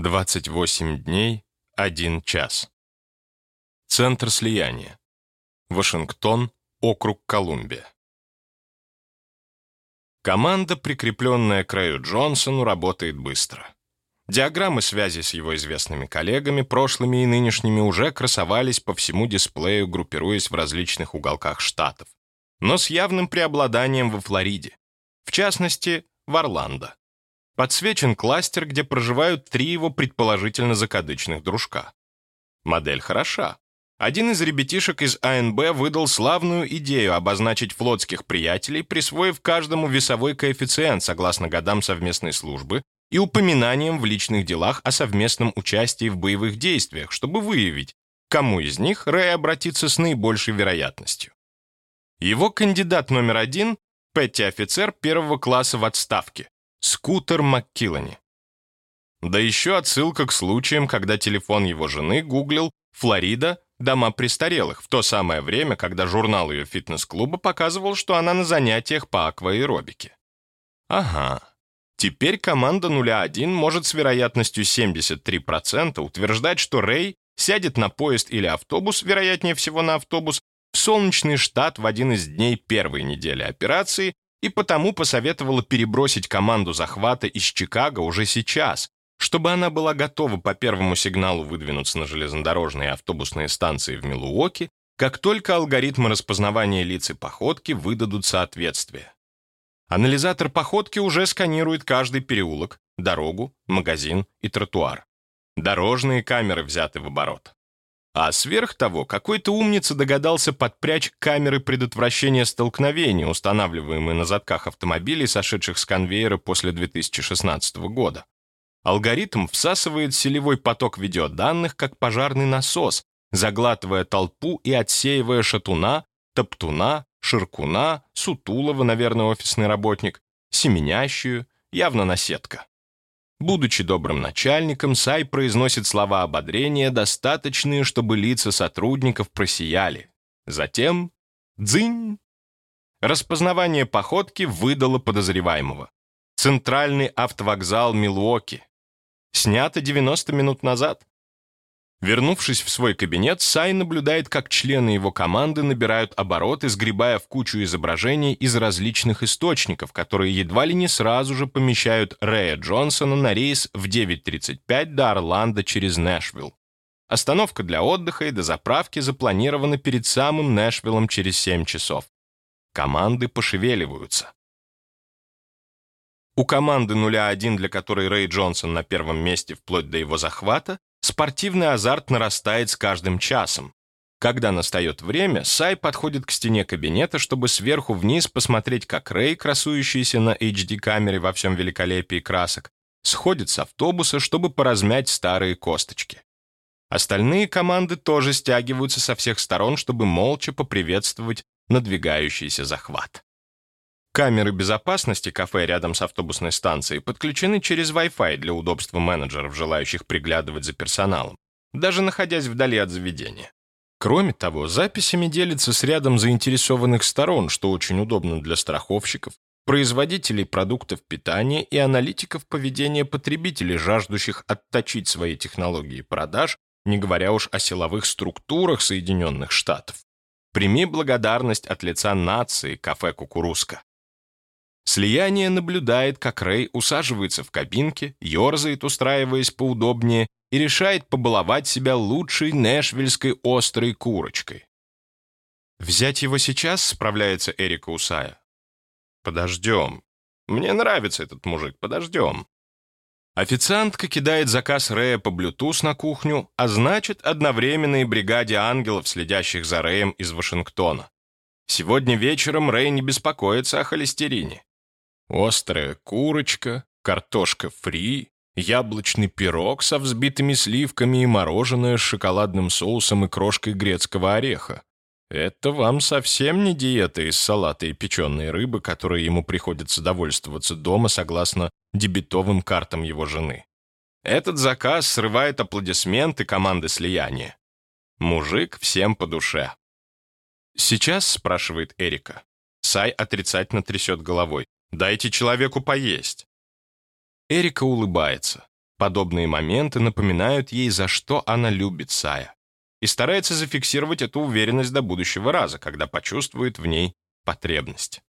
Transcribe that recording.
28 дней, 1 час. Центр слияния. Вашингтон, округ Колумбия. Команда, прикрепленная к Рэю Джонсону, работает быстро. Диаграммы связи с его известными коллегами, прошлыми и нынешними, уже красовались по всему дисплею, группируясь в различных уголках штатов, но с явным преобладанием во Флориде, в частности, в Орландо. Подсвечен кластер, где проживают три его предположительно закадычных дружка. Модель хороша. Один из ребятишек из АНБ выдал славную идею обозначить флотских приятелей, присвоив каждому весовой коэффициент согласно годам совместной службы и упоминанием в личных делах о совместном участии в боевых действиях, чтобы выявить, кому из них Рэй обратится с наибольшей вероятностью. Его кандидат номер один – Петти-офицер первого класса в отставке, Скутер МакКиллани. Да еще отсылка к случаям, когда телефон его жены гуглил «Флорида. Дома престарелых» в то самое время, когда журнал ее фитнес-клуба показывал, что она на занятиях по акваэробике. Ага, Теперь команда 0-1 может с вероятностью 73% утверждать, что Рэй сядет на поезд или автобус, вероятнее всего на автобус, в солнечный штат в один из дней первой недели операции и потому посоветовала перебросить команду захвата из Чикаго уже сейчас, чтобы она была готова по первому сигналу выдвинуться на железнодорожные и автобусные станции в Милуоке, как только алгоритмы распознавания лиц и походки выдадут соответствие. Анализатор походки уже сканирует каждый переулок, дорогу, магазин и тротуар. Дорожные камеры взяты в оборот. А сверх того, какой-то умница догадался подпрячь камеры предотвращения столкновений, устанавливаемые на задках автомобилей, сошедших с конвейера после 2016 года. Алгоритм всасывает селевой поток видеоданных, как пожарный насос, заглатывая толпу и отсеивая шатуна, топтуна, Ширкуна, Сутулова, наверное, офисный работник, Семенящую, явно наседка. Будучи добрым начальником, Сай произносит слова ободрения, достаточные, чтобы лица сотрудников просияли. Затем «дзынь». Распознавание походки выдало подозреваемого. Центральный автовокзал Милуоки. Снято 90 минут назад. Вернувшись в свой кабинет, Сай наблюдает, как члены его команды набирают обороты, сгребая в кучу изображений из различных источников, которые едва ли не сразу же помещают Рэя Джонсона на рейс в 9.35 до Орландо через Нэшвилл. Остановка для отдыха и до заправки запланирована перед самым Нэшвиллом через 7 часов. Команды пошевеливаются. У команды 0-1, для которой Рэй Джонсон на первом месте вплоть до его захвата, Спортивный азарт нарастает с каждым часом. Когда настает время, Сай подходит к стене кабинета, чтобы сверху вниз посмотреть, как Рэй, красующийся на HD-камере во всем великолепии красок, сходит с автобуса, чтобы поразмять старые косточки. Остальные команды тоже стягиваются со всех сторон, чтобы молча поприветствовать надвигающийся захват. Камеры безопасности кафе рядом с автобусной станцией подключены через Wi-Fi для удобства менеджеров, желающих приглядывать за персоналом, даже находясь вдали от заведения. Кроме того, записями делится с рядом заинтересованных сторон, что очень удобно для страховщиков, производителей продуктов питания и аналитиков поведения потребителей, жаждущих отточить свои технологии продаж, не говоря уж о силовых структурах Соединенных Штатов. Прими благодарность от лица нации кафе «Кукурузка». Слияние наблюдает, как Рэй усаживается в кабинке, ерзает, устраиваясь поудобнее, и решает побаловать себя лучшей нэшвильской острой курочкой. «Взять его сейчас?» — справляется Эрика Усая. «Подождем. Мне нравится этот мужик, подождем». Официантка кидает заказ Рэя по Bluetooth на кухню, а значит, одновременно и бригаде ангелов, следящих за Рэем из Вашингтона. Сегодня вечером Рэй не беспокоится о холестерине. Острая курочка, картошка фри, яблочный пирог со взбитыми сливками и мороженое с шоколадным соусом и крошкой грецкого ореха. Это вам совсем не диета из салата и печеной рыбы, которой ему приходится довольствоваться дома согласно дебетовым картам его жены. Этот заказ срывает аплодисменты команды слияния. Мужик всем по душе. «Сейчас?» — спрашивает Эрика. Сай отрицательно трясет головой. Дайте человеку поесть». Эрика улыбается. Подобные моменты напоминают ей, за что она любит Сая, и старается зафиксировать эту уверенность до будущего раза, когда почувствует в ней потребность.